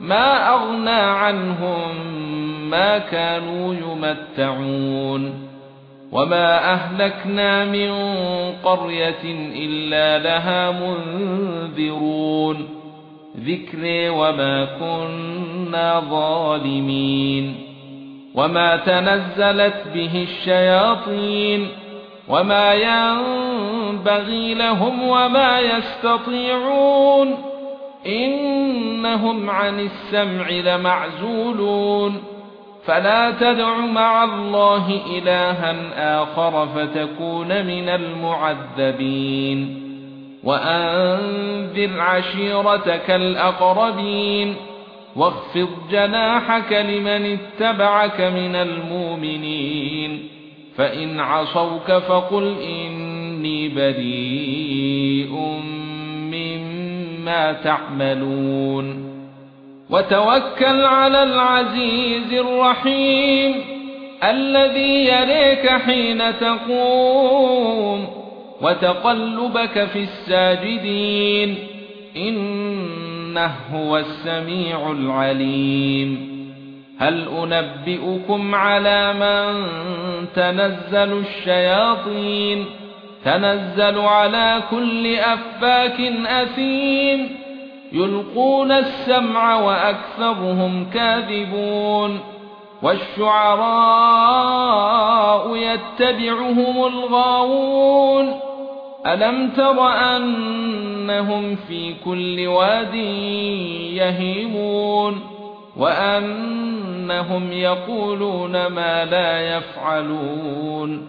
ما أغنى عنهم ما كانوا يمتعون وما أهلكنا من قرية إلا لها منذرون ذكر وما كنا ظالمين وما تنزلت به الشياطين وما ينبغي لهم وما يستطيعون إنهم عن السمع لمعزولون. فلا تدع مع الله إلها آخر فتكون من المعذبين. وأنذر عشيرتك الأقربين. واخفض جناحك لمن اتبعك من المؤمنين. فإن عصوك فقل إني بريء. مما تعملون. وتوكل على العزيز الرحيم الذي يريك حين تقوم وتقلبك في الساجدين. إنه هو السميع العليم. هل أنبئكم على من تنزل الشياطين؟ تنزل على كل أفاك أثيم. يلقون السمع وأكثرهم كاذبون. والشعراء يتبعهم الغاوون. ألم تر أنهم في كل واد يهيمون؟ وأنهم يقولون ما لا يفعلون.